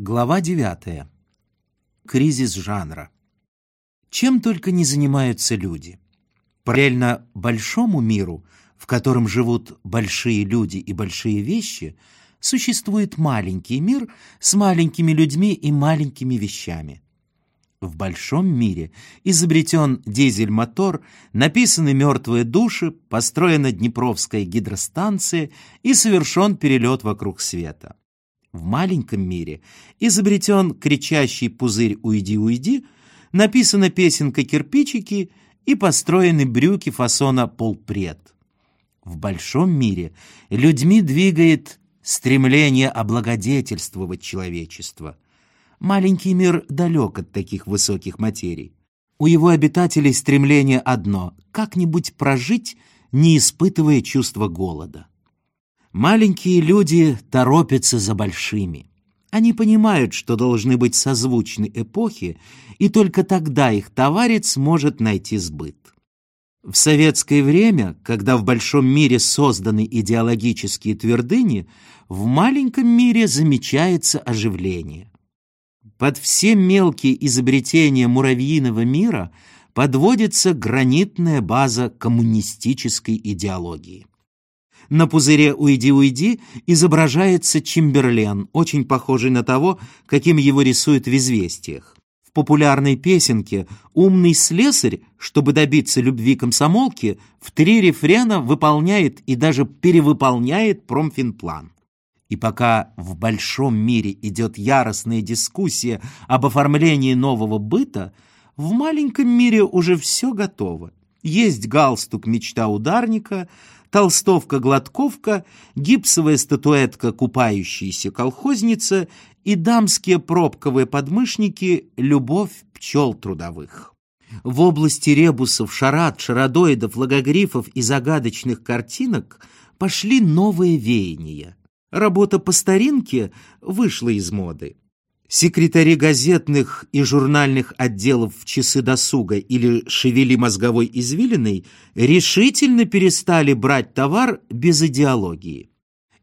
Глава 9. Кризис жанра. Чем только не занимаются люди. Параллельно большому миру, в котором живут большие люди и большие вещи, существует маленький мир с маленькими людьми и маленькими вещами. В большом мире изобретен дизель-мотор, написаны мертвые души, построена Днепровская гидростанция и совершен перелет вокруг света. В маленьком мире изобретен кричащий пузырь «Уйди, уйди», написана песенка «Кирпичики» и построены брюки фасона «Полпред». В большом мире людьми двигает стремление облагодетельствовать человечество. Маленький мир далек от таких высоких материй. У его обитателей стремление одно — как-нибудь прожить, не испытывая чувства голода. Маленькие люди торопятся за большими. Они понимают, что должны быть созвучны эпохе, и только тогда их товарец может найти сбыт. В советское время, когда в большом мире созданы идеологические твердыни, в маленьком мире замечается оживление. Под все мелкие изобретения муравьиного мира подводится гранитная база коммунистической идеологии. На пузыре «Уйди, уйди» изображается Чимберлен, очень похожий на того, каким его рисуют в «Известиях». В популярной песенке умный слесарь, чтобы добиться любви комсомолки, в три рефрена выполняет и даже перевыполняет промфинплан. И пока в большом мире идет яростная дискуссия об оформлении нового быта, в маленьком мире уже все готово. Есть галстук «Мечта ударника», толстовка-гладковка, гипсовая статуэтка «Купающаяся колхозница» и дамские пробковые подмышники «Любовь пчел трудовых». В области ребусов, шарат, шародоидов, логогрифов и загадочных картинок пошли новые веяния. Работа по старинке вышла из моды. Секретари газетных и журнальных отделов в часы досуга или шевели мозговой извилиной решительно перестали брать товар без идеологии.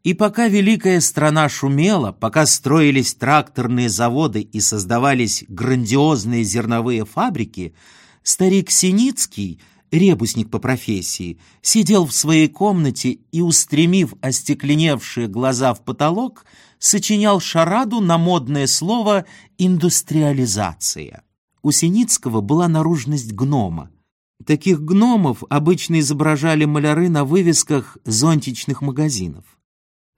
И пока великая страна шумела, пока строились тракторные заводы и создавались грандиозные зерновые фабрики, старик Синицкий, ребусник по профессии, сидел в своей комнате и, устремив остекленевшие глаза в потолок, сочинял шараду на модное слово «индустриализация». У Синицкого была наружность гнома. Таких гномов обычно изображали маляры на вывесках зонтичных магазинов.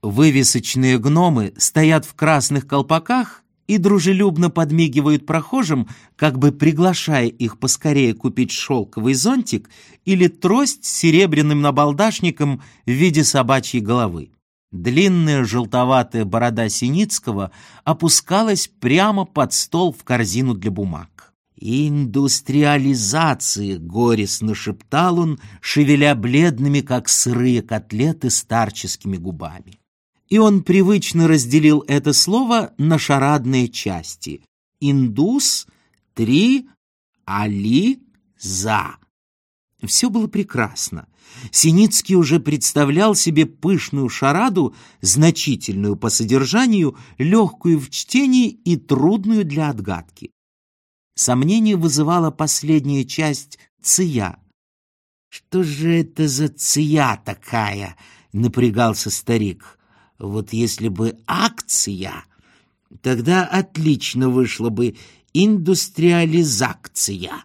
Вывесочные гномы стоят в красных колпаках и дружелюбно подмигивают прохожим, как бы приглашая их поскорее купить шелковый зонтик или трость с серебряным набалдашником в виде собачьей головы. Длинная желтоватая борода Синицкого опускалась прямо под стол в корзину для бумаг. «Индустриализации!» — горестно шептал он, шевеля бледными, как сырые котлеты, старческими губами. И он привычно разделил это слово на шарадные части. «Индус», «три», «али», «за». Все было прекрасно. Синицкий уже представлял себе пышную шараду, значительную по содержанию, легкую в чтении и трудную для отгадки. Сомнение вызывала последняя часть «ция». «Что же это за ция такая?» — напрягался старик. «Вот если бы акция, тогда отлично вышла бы индустриализация».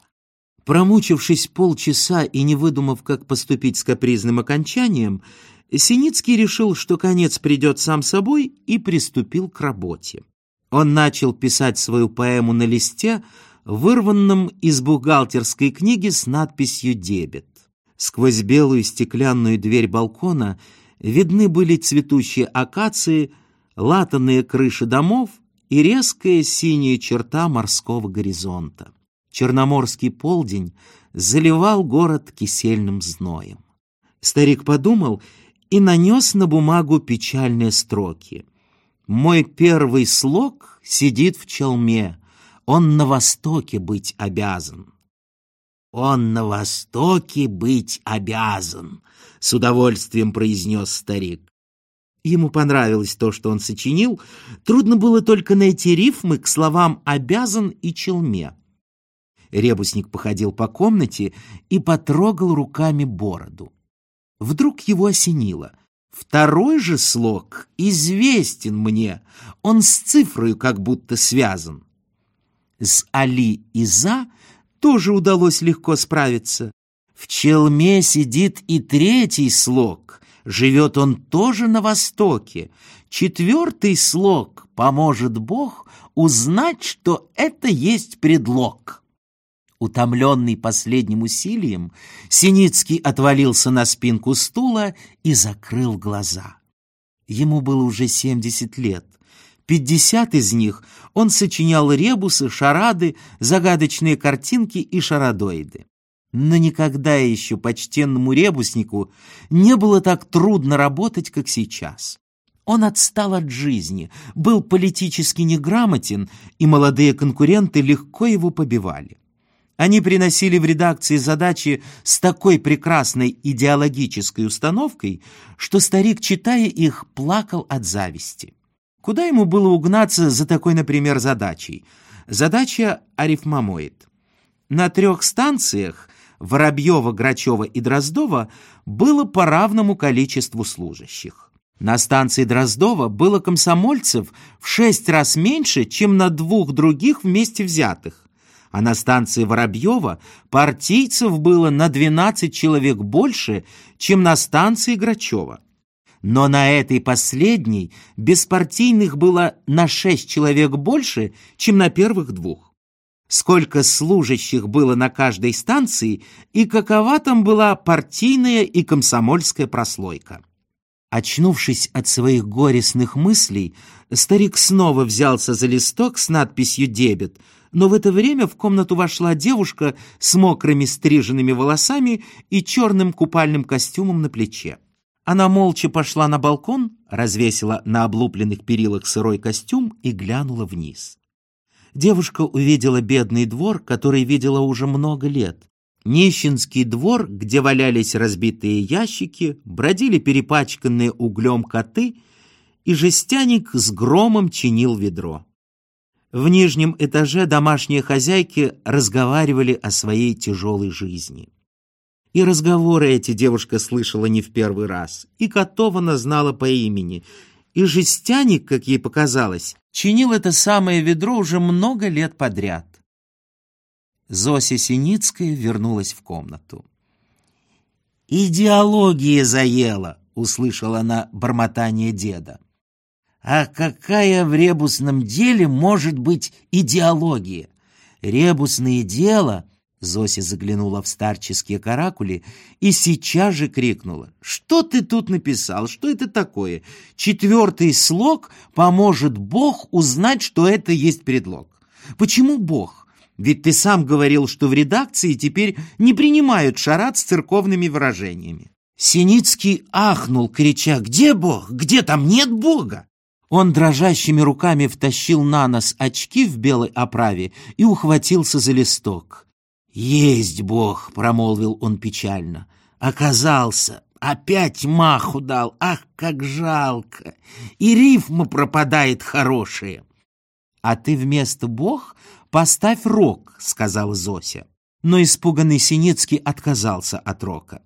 Промучившись полчаса и не выдумав, как поступить с капризным окончанием, Синицкий решил, что конец придет сам собой, и приступил к работе. Он начал писать свою поэму на листе, вырванном из бухгалтерской книги с надписью «Дебет». Сквозь белую стеклянную дверь балкона видны были цветущие акации, латанные крыши домов и резкая синяя черта морского горизонта. Черноморский полдень заливал город кисельным зноем. Старик подумал и нанес на бумагу печальные строки. «Мой первый слог сидит в челме, он на востоке быть обязан». «Он на востоке быть обязан», — с удовольствием произнес старик. Ему понравилось то, что он сочинил. Трудно было только найти рифмы к словам «обязан» и «челме». Ребусник походил по комнате и потрогал руками бороду. Вдруг его осенило. Второй же слог известен мне, он с цифрой как будто связан. С Али и За тоже удалось легко справиться. В челме сидит и третий слог, живет он тоже на востоке. Четвертый слог поможет Бог узнать, что это есть предлог. Утомленный последним усилием, Синицкий отвалился на спинку стула и закрыл глаза. Ему было уже 70 лет. Пятьдесят из них он сочинял ребусы, шарады, загадочные картинки и шарадоиды. Но никогда еще почтенному ребуснику не было так трудно работать, как сейчас. Он отстал от жизни, был политически неграмотен, и молодые конкуренты легко его побивали. Они приносили в редакции задачи с такой прекрасной идеологической установкой, что старик, читая их, плакал от зависти. Куда ему было угнаться за такой, например, задачей? Задача арифмомоид. На трех станциях Воробьева, Грачева и Дроздова было по равному количеству служащих. На станции Дроздова было комсомольцев в шесть раз меньше, чем на двух других вместе взятых а на станции Воробьева партийцев было на 12 человек больше, чем на станции Грачева. Но на этой последней беспартийных было на 6 человек больше, чем на первых двух. Сколько служащих было на каждой станции и какова там была партийная и комсомольская прослойка. Очнувшись от своих горестных мыслей, старик снова взялся за листок с надписью «Дебет», но в это время в комнату вошла девушка с мокрыми стриженными волосами и черным купальным костюмом на плече. Она молча пошла на балкон, развесила на облупленных перилах сырой костюм и глянула вниз. Девушка увидела бедный двор, который видела уже много лет. Нищенский двор, где валялись разбитые ящики, бродили перепачканные углем коты, и жестяник с громом чинил ведро. В нижнем этаже домашние хозяйки разговаривали о своей тяжелой жизни. И разговоры эти девушка слышала не в первый раз, и котов она знала по имени, и жестяник, как ей показалось, чинил это самое ведро уже много лет подряд. Зося Синицкая вернулась в комнату. «Идеология заела!» — услышала она бормотание деда. А какая в ребусном деле может быть идеология? Ребусное дело... Зося заглянула в старческие каракули и сейчас же крикнула. «Что ты тут написал? Что это такое? Четвертый слог поможет Бог узнать, что это есть предлог. Почему Бог? Ведь ты сам говорил, что в редакции теперь не принимают шарат с церковными выражениями». Синицкий ахнул, крича «Где Бог? Где там нет Бога?» Он дрожащими руками втащил на нос очки в белой оправе и ухватился за листок. «Есть Бог!» — промолвил он печально. «Оказался! Опять маху дал! Ах, как жалко! И рифма пропадает хорошая!» «А ты вместо Бог поставь рок», — сказала Зося. Но испуганный Синицкий отказался от рока.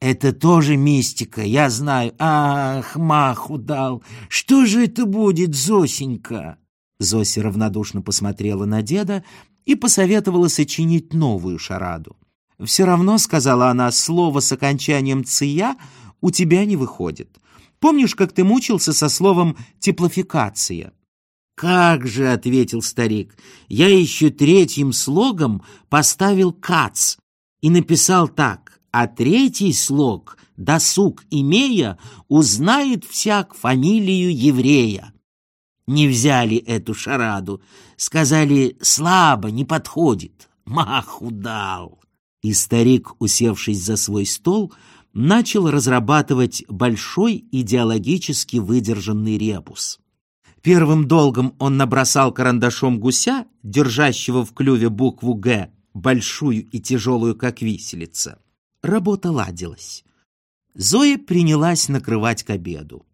Это тоже мистика, я знаю. Ах, маху дал. Что же это будет, Зосенька? Зося равнодушно посмотрела на деда и посоветовала сочинить новую шараду. «Все равно, — сказала она, — слово с окончанием «ция» у тебя не выходит. Помнишь, как ты мучился со словом «теплофикация»?» «Как же!» — ответил старик. «Я еще третьим слогом поставил «кац» и написал так а третий слог, досуг имея, узнает всяк фамилию еврея. Не взяли эту шараду, сказали, слабо, не подходит, маху дал. И старик, усевшись за свой стол, начал разрабатывать большой идеологически выдержанный ребус. Первым долгом он набросал карандашом гуся, держащего в клюве букву «Г», большую и тяжелую, как виселица. Работа ладилась. Зоя принялась накрывать к обеду.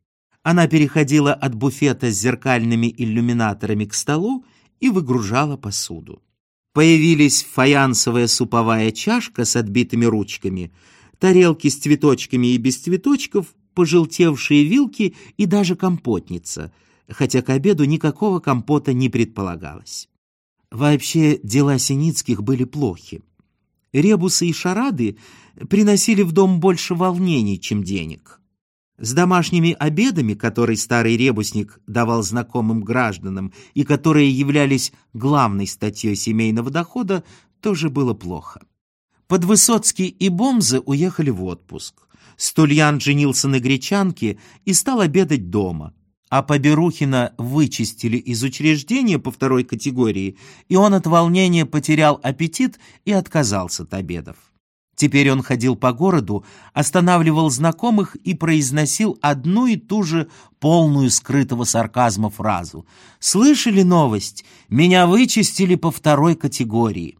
Она переходила от буфета с зеркальными иллюминаторами к столу и выгружала посуду. Появились фаянсовая суповая чашка с отбитыми ручками, тарелки с цветочками и без цветочков, пожелтевшие вилки и даже компотница, хотя к обеду никакого компота не предполагалось. Вообще дела Синицких были плохи. Ребусы и шарады приносили в дом больше волнений, чем денег. С домашними обедами, которые старый ребусник давал знакомым гражданам и которые являлись главной статьей семейного дохода, тоже было плохо. Подвысоцкий и Бомзы уехали в отпуск. Стульян женился на гречанке и стал обедать дома. А Поберухина вычистили из учреждения по второй категории, и он от волнения потерял аппетит и отказался от обедов. Теперь он ходил по городу, останавливал знакомых и произносил одну и ту же полную скрытого сарказма фразу. «Слышали новость? Меня вычистили по второй категории».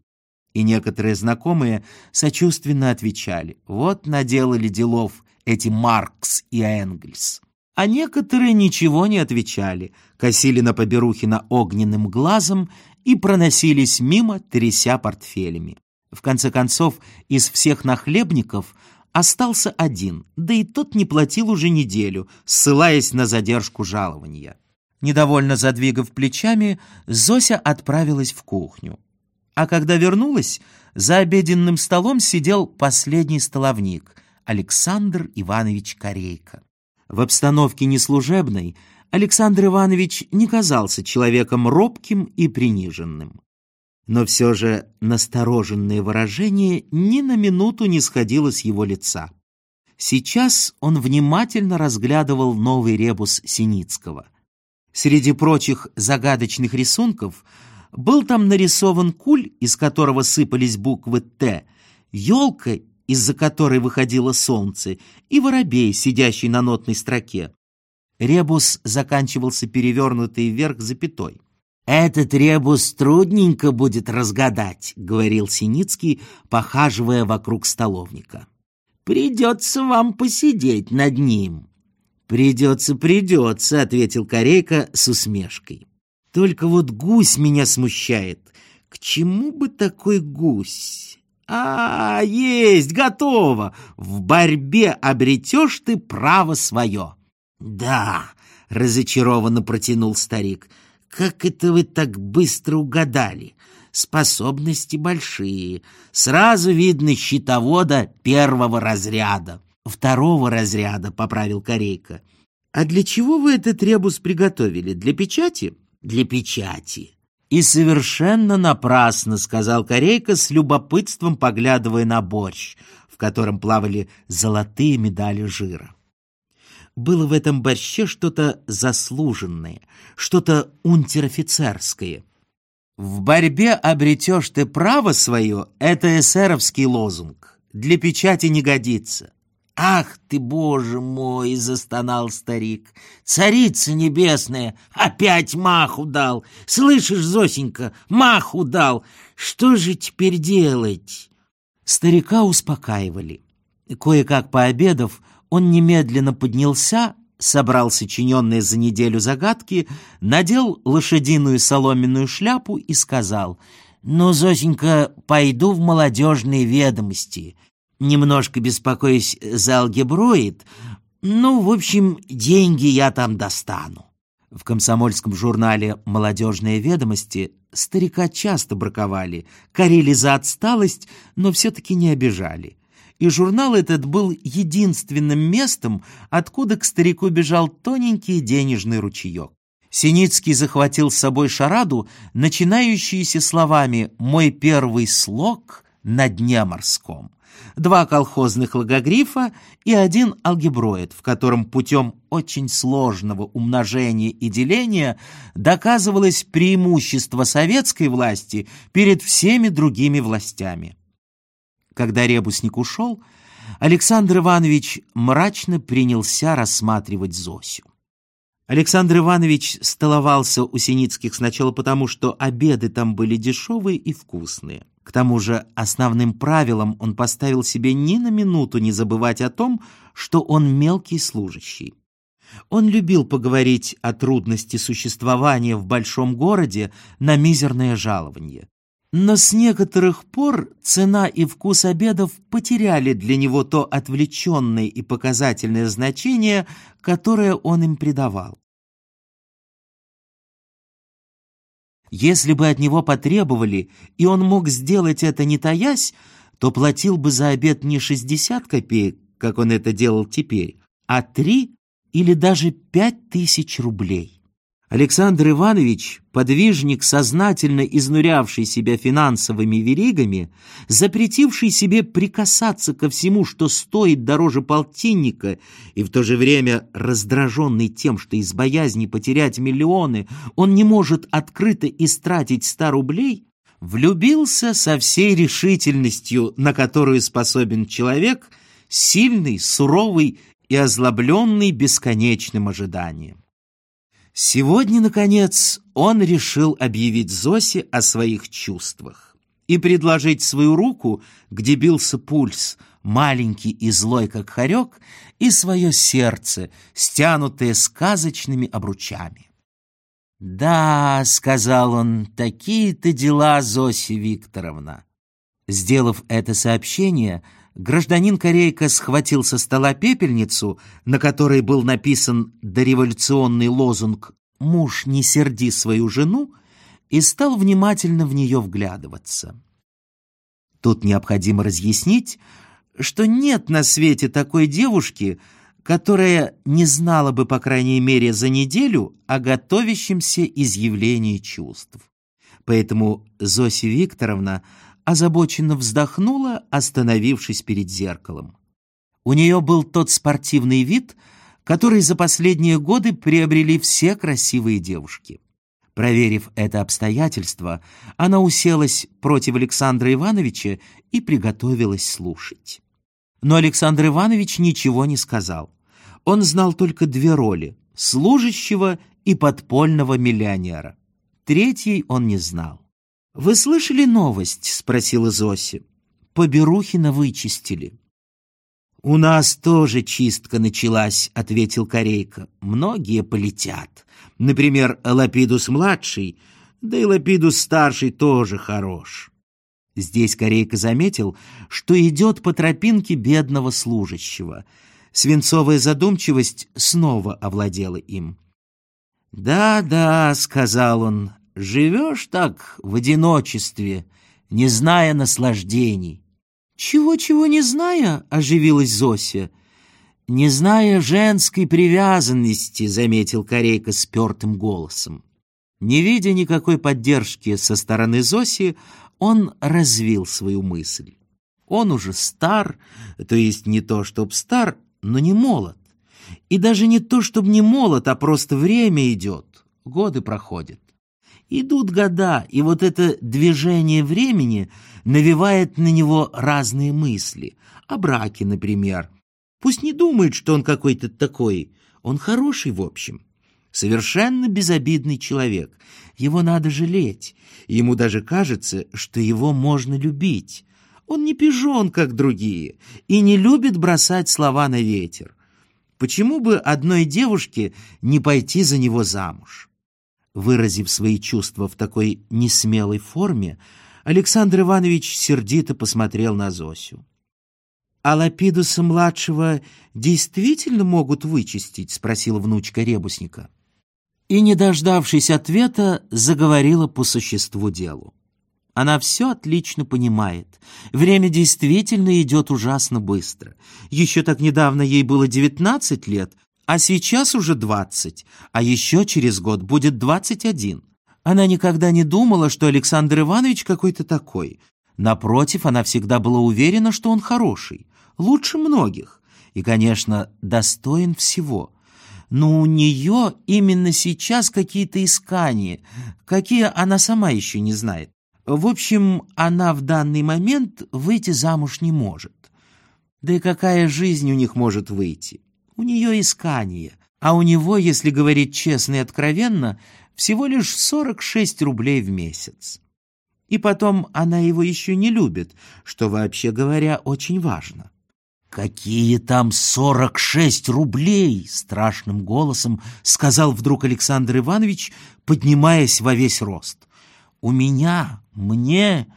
И некоторые знакомые сочувственно отвечали. Вот наделали делов эти Маркс и Энгельс. А некоторые ничего не отвечали, косили на Поберухина огненным глазом и проносились мимо, тряся портфелями. В конце концов, из всех нахлебников остался один, да и тот не платил уже неделю, ссылаясь на задержку жалования. Недовольно задвигав плечами, Зося отправилась в кухню. А когда вернулась, за обеденным столом сидел последний столовник Александр Иванович Корейко. В обстановке неслужебной Александр Иванович не казался человеком робким и приниженным но все же настороженное выражение ни на минуту не сходило с его лица. Сейчас он внимательно разглядывал новый ребус Синицкого. Среди прочих загадочных рисунков был там нарисован куль, из которого сыпались буквы «Т», елка, из-за которой выходило солнце, и воробей, сидящий на нотной строке. Ребус заканчивался перевернутой вверх запятой. «Этот ребус трудненько будет разгадать», — говорил Синицкий, похаживая вокруг столовника. «Придется вам посидеть над ним». «Придется, придется», — ответил Корейка с усмешкой. «Только вот гусь меня смущает. К чему бы такой гусь?» «А, есть, готово! В борьбе обретешь ты право свое!» «Да», — разочарованно протянул старик, — как это вы так быстро угадали? Способности большие. Сразу видно счетовода первого разряда. Второго разряда, поправил Корейка. А для чего вы этот ребус приготовили? Для печати? Для печати. И совершенно напрасно, сказал Корейка с любопытством, поглядывая на борщ, в котором плавали золотые медали жира было в этом борще что-то заслуженное, что-то унтер-офицерское. «В борьбе обретешь ты право свое» — это эсеровский лозунг. Для печати не годится. «Ах ты, боже мой!» — застонал старик. «Царица небесная! Опять маху дал! Слышишь, Зосенька, маху дал! Что же теперь делать?» Старика успокаивали. Кое-как пообедав, он немедленно поднялся, собрал сочиненные за неделю загадки, надел лошадиную соломенную шляпу и сказал, «Ну, Зосенька, пойду в молодежные ведомости. Немножко беспокоюсь за алгеброид. Ну, в общем, деньги я там достану». В комсомольском журнале «Молодежные ведомости» старика часто браковали, корили за отсталость, но все-таки не обижали и журнал этот был единственным местом, откуда к старику бежал тоненький денежный ручеек. Синицкий захватил с собой шараду, начинающуюся словами «Мой первый слог на дне морском», два колхозных логогрифа и один алгеброид, в котором путем очень сложного умножения и деления доказывалось преимущество советской власти перед всеми другими властями. Когда ребусник ушел, Александр Иванович мрачно принялся рассматривать Зосю. Александр Иванович столовался у Синицких сначала потому, что обеды там были дешевые и вкусные. К тому же основным правилом он поставил себе ни на минуту не забывать о том, что он мелкий служащий. Он любил поговорить о трудности существования в большом городе на мизерное жалование. Но с некоторых пор цена и вкус обедов потеряли для него то отвлеченное и показательное значение, которое он им придавал. Если бы от него потребовали, и он мог сделать это не таясь, то платил бы за обед не 60 копеек, как он это делал теперь, а 3 или даже 5 тысяч рублей. Александр Иванович, подвижник, сознательно изнурявший себя финансовыми веригами, запретивший себе прикасаться ко всему, что стоит дороже полтинника, и в то же время раздраженный тем, что из боязни потерять миллионы он не может открыто истратить ста рублей, влюбился со всей решительностью, на которую способен человек, сильный, суровый и озлобленный бесконечным ожиданием. Сегодня, наконец, он решил объявить Зосе о своих чувствах и предложить свою руку, где бился пульс, маленький и злой, как хорек, и свое сердце, стянутое сказочными обручами. «Да», — сказал он, — «такие-то дела, Зося Викторовна». Сделав это сообщение, гражданин Корейка схватил со стола пепельницу, на которой был написан дореволюционный лозунг «Муж, не серди свою жену», и стал внимательно в нее вглядываться. Тут необходимо разъяснить, что нет на свете такой девушки, которая не знала бы, по крайней мере, за неделю о готовящемся изъявлении чувств. Поэтому Зося Викторовна озабоченно вздохнула, остановившись перед зеркалом. У нее был тот спортивный вид, который за последние годы приобрели все красивые девушки. Проверив это обстоятельство, она уселась против Александра Ивановича и приготовилась слушать. Но Александр Иванович ничего не сказал. Он знал только две роли — служащего и подпольного миллионера. Третьей он не знал. «Вы слышали новость?» — спросила Зося. «Поберухина вычистили». «У нас тоже чистка началась», — ответил Корейка. «Многие полетят. Например, Лапидус-младший, да и Лапидус-старший тоже хорош». Здесь Корейка заметил, что идет по тропинке бедного служащего. Свинцовая задумчивость снова овладела им. «Да-да», — сказал он, Живешь так в одиночестве, не зная наслаждений. «Чего-чего не зная?» — оживилась Зося. «Не зная женской привязанности», — заметил Корейка спертым голосом. Не видя никакой поддержки со стороны Зоси, он развил свою мысль. Он уже стар, то есть не то, чтоб стар, но не молод. И даже не то, чтобы не молод, а просто время идет, годы проходят. Идут года, и вот это движение времени навевает на него разные мысли. О браке, например. Пусть не думает, что он какой-то такой. Он хороший, в общем. Совершенно безобидный человек. Его надо жалеть. Ему даже кажется, что его можно любить. Он не пижон, как другие, и не любит бросать слова на ветер. Почему бы одной девушке не пойти за него замуж? Выразив свои чувства в такой несмелой форме, Александр Иванович сердито посмотрел на Зосю. «А Лапидуса-младшего действительно могут вычистить?» — спросила внучка Ребусника. И, не дождавшись ответа, заговорила по существу делу. Она все отлично понимает. Время действительно идет ужасно быстро. Еще так недавно ей было девятнадцать лет, а сейчас уже двадцать, а еще через год будет двадцать один. Она никогда не думала, что Александр Иванович какой-то такой. Напротив, она всегда была уверена, что он хороший, лучше многих и, конечно, достоин всего. Но у нее именно сейчас какие-то искания, какие она сама еще не знает. В общем, она в данный момент выйти замуж не может. Да и какая жизнь у них может выйти? У нее искание, а у него, если говорить честно и откровенно, всего лишь 46 рублей в месяц. И потом она его еще не любит, что, вообще говоря, очень важно. «Какие там сорок шесть рублей!» — страшным голосом сказал вдруг Александр Иванович, поднимаясь во весь рост. «У меня, мне,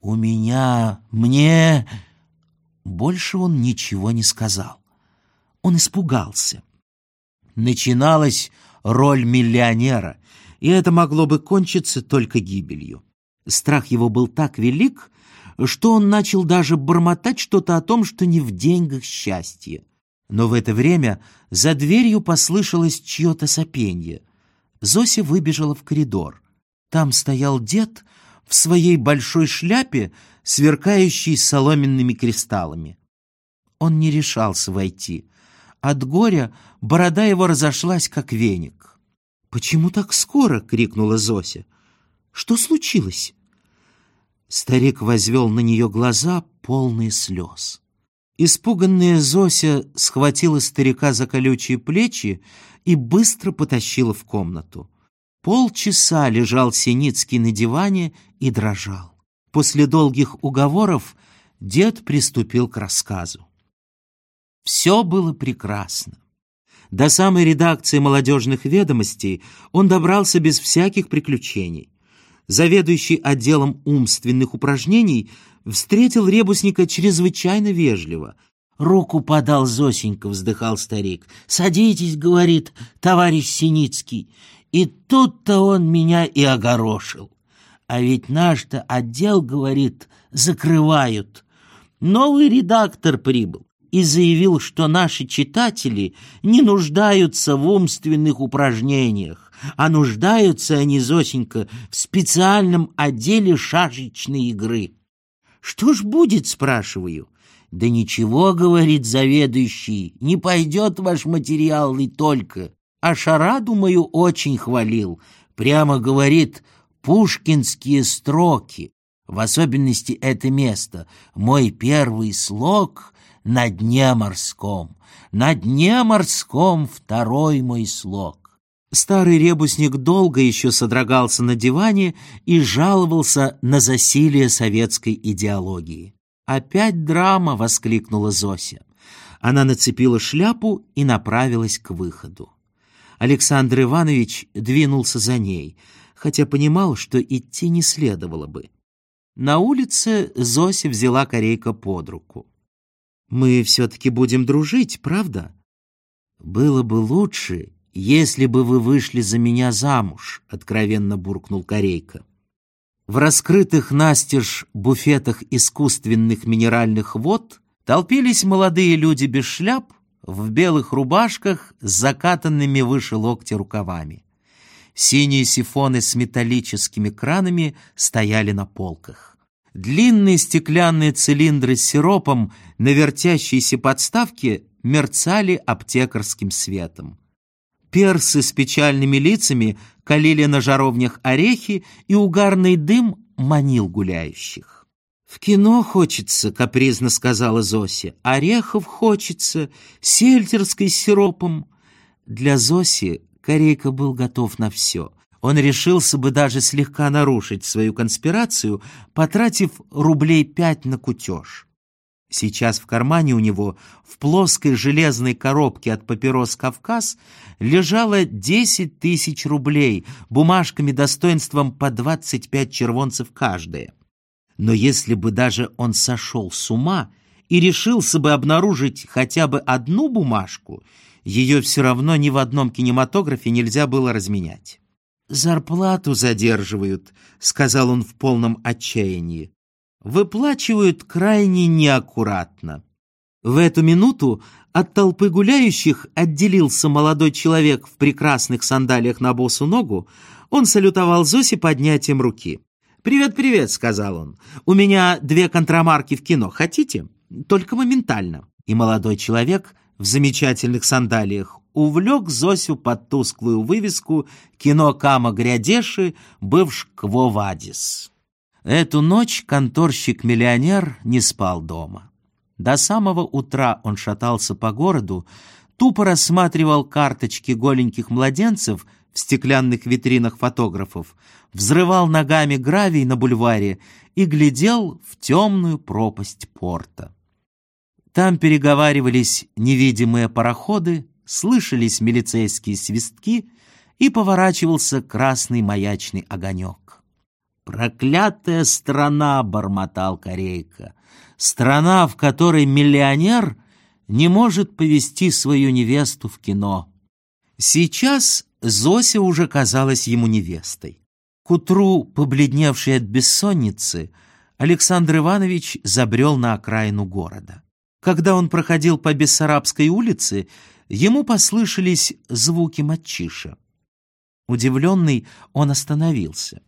у меня, мне...» Больше он ничего не сказал. Он испугался. Начиналась роль миллионера, и это могло бы кончиться только гибелью. Страх его был так велик, что он начал даже бормотать что-то о том, что не в деньгах счастье. Но в это время за дверью послышалось чье-то сопенье. Зося выбежала в коридор. Там стоял дед в своей большой шляпе, сверкающей соломенными кристаллами. Он не решался войти. От горя борода его разошлась, как веник. «Почему так скоро?» — крикнула Зося. «Что случилось?» Старик возвел на нее глаза, полные слез. Испуганная Зося схватила старика за колючие плечи и быстро потащила в комнату. Полчаса лежал Синицкий на диване и дрожал. После долгих уговоров дед приступил к рассказу. Все было прекрасно. До самой редакции молодежных ведомостей он добрался без всяких приключений заведующий отделом умственных упражнений, встретил ребусника чрезвычайно вежливо. «Руку подал Зосенька», — вздыхал старик. «Садитесь», — говорит товарищ Синицкий. И тут-то он меня и огорошил. А ведь наш-то отдел, говорит, закрывают. Новый редактор прибыл и заявил, что наши читатели не нуждаются в умственных упражнениях, а нуждаются они, Зосенька, в специальном отделе шашечной игры. «Что ж будет?» — спрашиваю. «Да ничего, — говорит заведующий, — не пойдет ваш материал и только. А шараду мою очень хвалил. Прямо говорит, пушкинские строки, в особенности это место. Мой первый слог на дне морском, на дне морском второй мой слог. Старый ребусник долго еще содрогался на диване и жаловался на засилие советской идеологии. «Опять драма!» — воскликнула Зося. Она нацепила шляпу и направилась к выходу. Александр Иванович двинулся за ней, хотя понимал, что идти не следовало бы. На улице Зося взяла корейка под руку. Мы все-таки будем дружить, правда? Было бы лучше, если бы вы вышли за меня замуж, откровенно буркнул Корейка. В раскрытых настежь буфетах искусственных минеральных вод толпились молодые люди без шляп, в белых рубашках с закатанными выше локтя рукавами. Синие сифоны с металлическими кранами стояли на полках. Длинные стеклянные цилиндры с сиропом на вертящейся подставке мерцали аптекарским светом. Персы с печальными лицами калили на жаровнях орехи, и угарный дым манил гуляющих. «В кино хочется», — капризно сказала Зося. «Орехов хочется, сельтерской сиропом». Для Зоси Корейка был готов на все — он решился бы даже слегка нарушить свою конспирацию, потратив рублей пять на кутеж. Сейчас в кармане у него в плоской железной коробке от папирос «Кавказ» лежало десять тысяч рублей, бумажками достоинством по двадцать пять червонцев каждая. Но если бы даже он сошел с ума и решился бы обнаружить хотя бы одну бумажку, ее все равно ни в одном кинематографе нельзя было разменять. «Зарплату задерживают», — сказал он в полном отчаянии. «Выплачивают крайне неаккуратно». В эту минуту от толпы гуляющих отделился молодой человек в прекрасных сандалиях на босу ногу. Он салютовал Зосе поднятием руки. «Привет-привет», — сказал он. «У меня две контрамарки в кино. Хотите? Только моментально». И молодой человек в замечательных сандалиях увлек Зосю под тусклую вывеску кино Кама Грядеши бывш Кво Вадис. Эту ночь конторщик-миллионер не спал дома. До самого утра он шатался по городу, тупо рассматривал карточки голеньких младенцев в стеклянных витринах фотографов, взрывал ногами гравий на бульваре и глядел в темную пропасть порта. Там переговаривались невидимые пароходы, слышались милицейские свистки и поворачивался красный маячный огонек. «Проклятая страна!» — бормотал Корейка. «Страна, в которой миллионер не может повести свою невесту в кино». Сейчас Зося уже казалась ему невестой. К утру, побледневший от бессонницы, Александр Иванович забрел на окраину города. Когда он проходил по Бессарабской улице, ему послышались звуки матчиша. Удивленный, он остановился.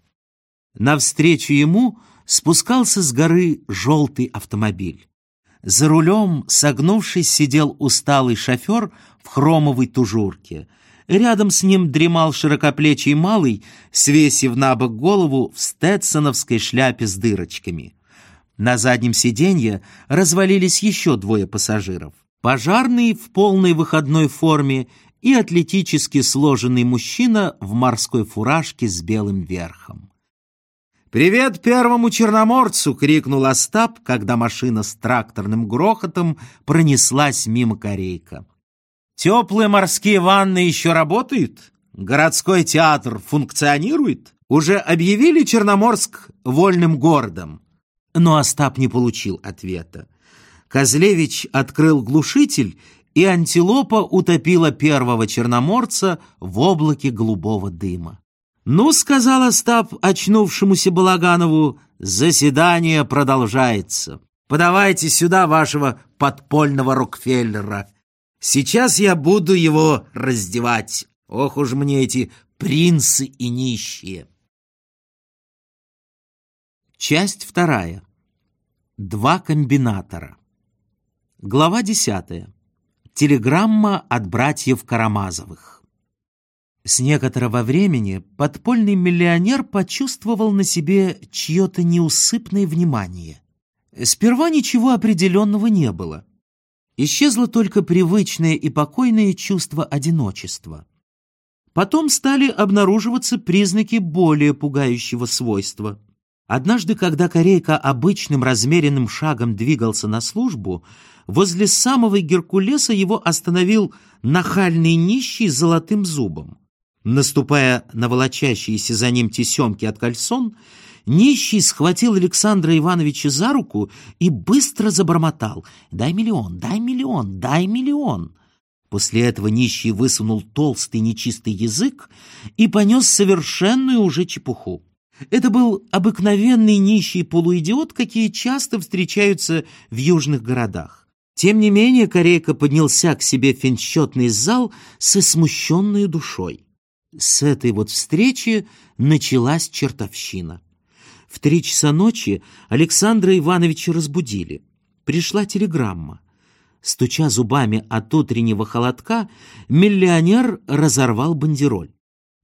Навстречу ему спускался с горы желтый автомобиль. За рулем, согнувшись, сидел усталый шофер в хромовой тужурке — Рядом с ним дремал широкоплечий малый, свесив на бок голову в стетсоновской шляпе с дырочками. На заднем сиденье развалились еще двое пассажиров. Пожарный в полной выходной форме и атлетически сложенный мужчина в морской фуражке с белым верхом. «Привет первому черноморцу!» — крикнул Остап, когда машина с тракторным грохотом пронеслась мимо корейка. Теплые морские ванны еще работают? Городской театр функционирует? Уже объявили Черноморск вольным городом? Но Остап не получил ответа. Козлевич открыл глушитель, и антилопа утопила первого черноморца в облаке голубого дыма. «Ну, — сказал Остап очнувшемуся Балаганову, — заседание продолжается. Подавайте сюда вашего подпольного Рокфеллера. Сейчас я буду его раздевать. Ох уж мне эти принцы и нищие. Часть вторая. Два комбинатора. Глава десятая. Телеграмма от братьев Карамазовых. С некоторого времени подпольный миллионер почувствовал на себе чье-то неусыпное внимание. Сперва ничего определенного не было. Исчезло только привычное и покойное чувство одиночества. Потом стали обнаруживаться признаки более пугающего свойства. Однажды, когда Корейка обычным размеренным шагом двигался на службу, возле самого Геркулеса его остановил нахальный нищий с золотым зубом. Наступая на волочащиеся за ним тесемки от кольцон, Нищий схватил Александра Ивановича за руку и быстро забормотал «Дай миллион, дай миллион, дай миллион». После этого нищий высунул толстый нечистый язык и понес совершенную уже чепуху. Это был обыкновенный нищий полуидиот, какие часто встречаются в южных городах. Тем не менее, Корейка поднялся к себе в финчетный зал со смущенной душой. С этой вот встречи началась чертовщина. В три часа ночи Александра Ивановича разбудили. Пришла телеграмма. Стуча зубами от утреннего холодка, миллионер разорвал бандероль.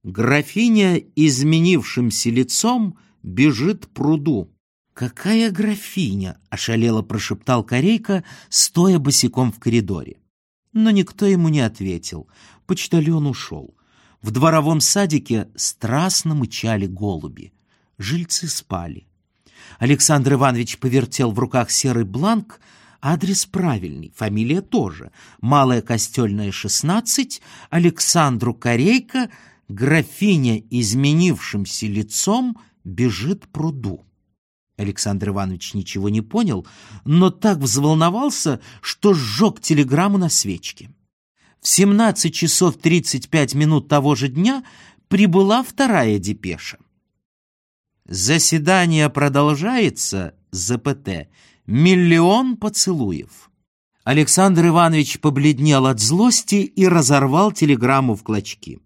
Графиня изменившимся лицом бежит пруду. «Какая графиня?» — ошалело прошептал Корейка, стоя босиком в коридоре. Но никто ему не ответил. Почтальон ушел. В дворовом садике страстно мычали голуби. Жильцы спали. Александр Иванович повертел в руках серый бланк, адрес правильный, фамилия тоже. Малая Костельная, 16, Александру Корейко, графиня изменившимся лицом бежит пруду. Александр Иванович ничего не понял, но так взволновался, что сжег телеграмму на свечке. В 17 часов 35 минут того же дня прибыла вторая депеша. Заседание продолжается, ЗПТ, миллион поцелуев. Александр Иванович побледнел от злости и разорвал телеграмму в клочки.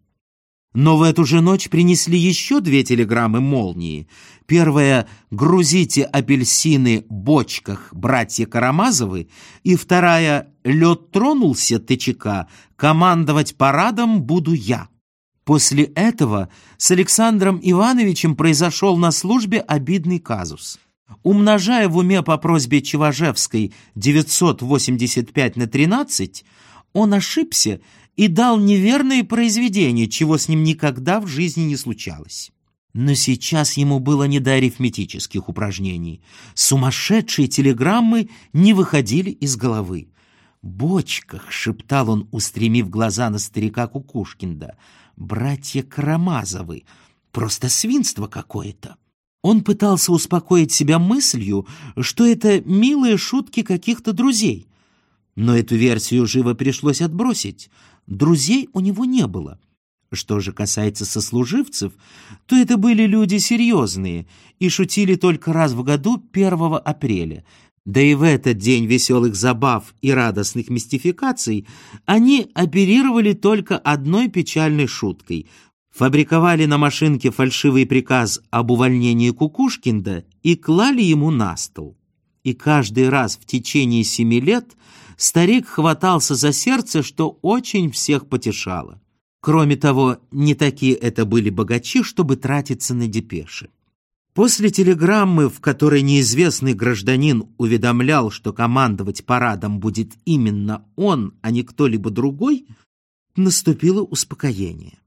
Но в эту же ночь принесли еще две телеграммы молнии. Первая «Грузите апельсины бочках, братья Карамазовы» и вторая «Лед тронулся, ТЧК, командовать парадом буду я». После этого с Александром Ивановичем произошел на службе обидный казус. Умножая в уме по просьбе Чеважевской 985 на 13, он ошибся и дал неверное произведение, чего с ним никогда в жизни не случалось. Но сейчас ему было не до арифметических упражнений. Сумасшедшие телеграммы не выходили из головы. «Бочках!» — шептал он, устремив глаза на старика Кукушкинда. «Братья Карамазовы! Просто свинство какое-то!» Он пытался успокоить себя мыслью, что это милые шутки каких-то друзей. Но эту версию живо пришлось отбросить. Друзей у него не было. Что же касается сослуживцев, то это были люди серьезные и шутили только раз в году 1 апреля. Да и в этот день веселых забав и радостных мистификаций они оперировали только одной печальной шуткой. Фабриковали на машинке фальшивый приказ об увольнении Кукушкинда и клали ему на стол. И каждый раз в течение семи лет старик хватался за сердце, что очень всех потешало. Кроме того, не такие это были богачи, чтобы тратиться на депеши. После телеграммы, в которой неизвестный гражданин уведомлял, что командовать парадом будет именно он, а не кто-либо другой, наступило успокоение.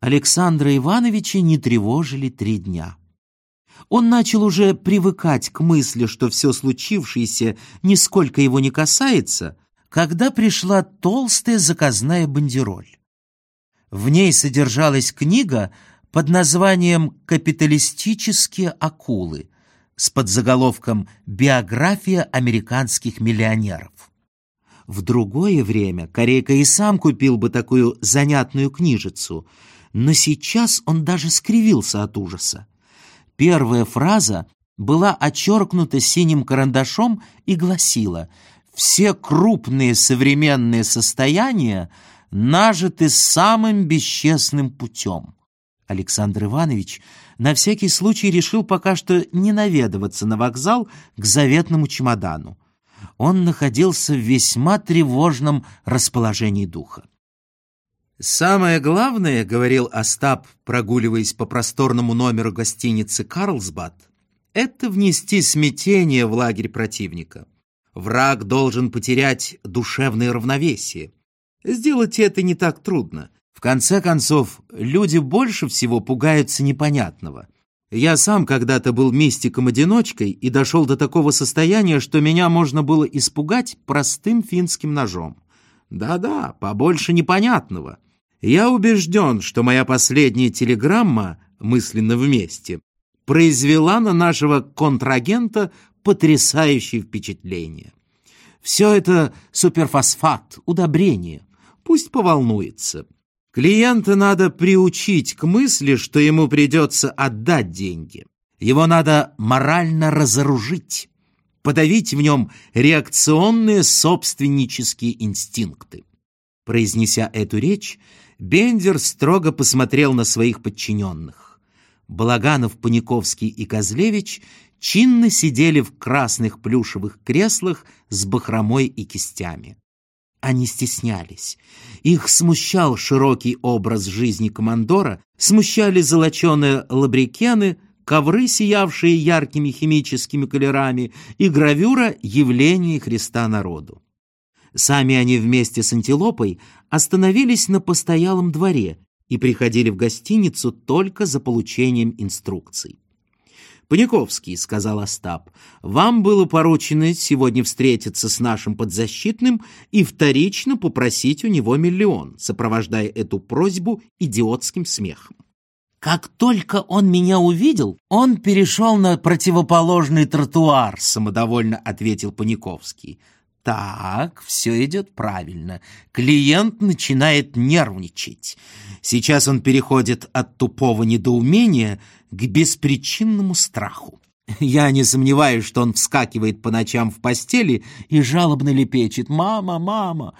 Александра Ивановича не тревожили три дня. Он начал уже привыкать к мысли, что все случившееся нисколько его не касается, когда пришла толстая заказная бандероль. В ней содержалась книга под названием «Капиталистические акулы» с подзаголовком «Биография американских миллионеров». В другое время Корейка и сам купил бы такую занятную книжицу, но сейчас он даже скривился от ужаса. Первая фраза была очеркнута синим карандашом и гласила «Все крупные современные состояния – нажиты самым бесчестным путем. Александр Иванович на всякий случай решил пока что не наведываться на вокзал к заветному чемодану. Он находился в весьма тревожном расположении духа. «Самое главное, — говорил Остап, прогуливаясь по просторному номеру гостиницы «Карлсбад», — это внести смятение в лагерь противника. Враг должен потерять душевное равновесие. Сделать это не так трудно. В конце концов, люди больше всего пугаются непонятного. Я сам когда-то был мистиком-одиночкой и дошел до такого состояния, что меня можно было испугать простым финским ножом. Да-да, побольше непонятного. Я убежден, что моя последняя телеграмма, мысленно вместе, произвела на нашего контрагента потрясающее впечатление. Все это суперфосфат, удобрение — Пусть поволнуется. Клиента надо приучить к мысли, что ему придется отдать деньги. Его надо морально разоружить, подавить в нем реакционные собственнические инстинкты. Произнеся эту речь, Бендер строго посмотрел на своих подчиненных. Балаганов, Паниковский и Козлевич чинно сидели в красных плюшевых креслах с бахромой и кистями они стеснялись. Их смущал широкий образ жизни командора, смущали золоченые лабрикены, ковры, сиявшие яркими химическими колерами, и гравюра явления Христа народу. Сами они вместе с антилопой остановились на постоялом дворе и приходили в гостиницу только за получением инструкций. «Паниковский», — сказал Остап, — «вам было поручено сегодня встретиться с нашим подзащитным и вторично попросить у него миллион, сопровождая эту просьбу идиотским смехом». «Как только он меня увидел, он перешел на противоположный тротуар», — самодовольно ответил Паниковский. Так, все идет правильно. Клиент начинает нервничать. Сейчас он переходит от тупого недоумения к беспричинному страху. Я не сомневаюсь, что он вскакивает по ночам в постели и жалобно лепечет «Мама, мама!».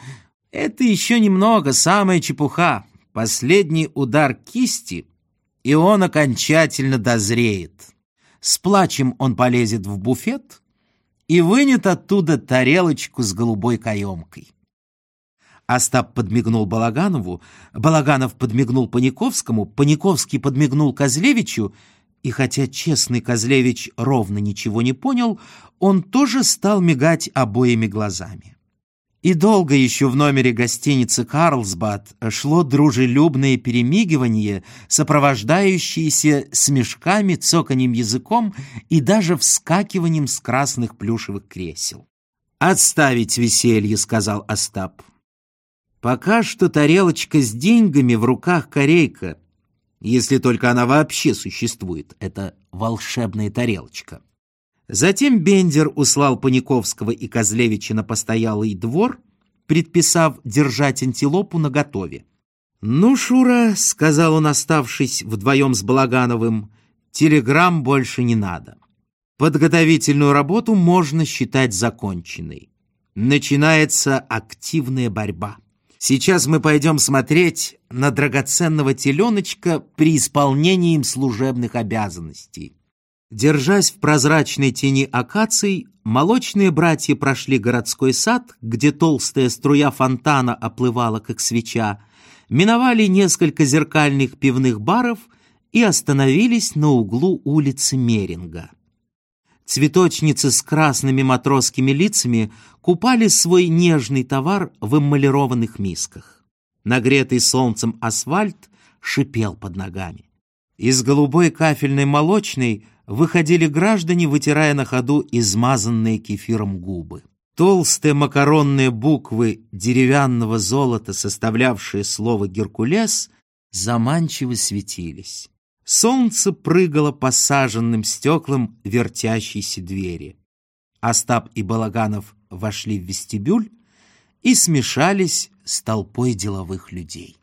Это еще немного, самая чепуха. Последний удар кисти, и он окончательно дозреет. С плачем он полезет в буфет — и вынет оттуда тарелочку с голубой каемкой. Остап подмигнул Балаганову, Балаганов подмигнул Паниковскому, Паниковский подмигнул Козлевичу, и хотя честный Козлевич ровно ничего не понял, он тоже стал мигать обоими глазами. И долго еще в номере гостиницы «Карлсбад» шло дружелюбное перемигивание, сопровождающееся смешками, цоканьем языком и даже вскакиванием с красных плюшевых кресел. «Отставить веселье», — сказал Остап. «Пока что тарелочка с деньгами в руках корейка, если только она вообще существует. Это волшебная тарелочка». Затем Бендер услал Паниковского и Козлевича на постоялый двор, предписав держать антилопу наготове. «Ну, Шура», — сказал он, оставшись вдвоем с Балагановым, — «телеграмм больше не надо. Подготовительную работу можно считать законченной. Начинается активная борьба. Сейчас мы пойдем смотреть на драгоценного теленочка при исполнении им служебных обязанностей». Держась в прозрачной тени акаций, молочные братья прошли городской сад, где толстая струя фонтана оплывала, как свеча, миновали несколько зеркальных пивных баров и остановились на углу улицы Меринга. Цветочницы с красными матросскими лицами купали свой нежный товар в эмалированных мисках. Нагретый солнцем асфальт шипел под ногами. Из голубой кафельной молочной выходили граждане, вытирая на ходу измазанные кефиром губы. Толстые макаронные буквы деревянного золота, составлявшие слово «Геркулес», заманчиво светились. Солнце прыгало по саженным стеклам вертящейся двери. Остап и Балаганов вошли в вестибюль и смешались с толпой деловых людей.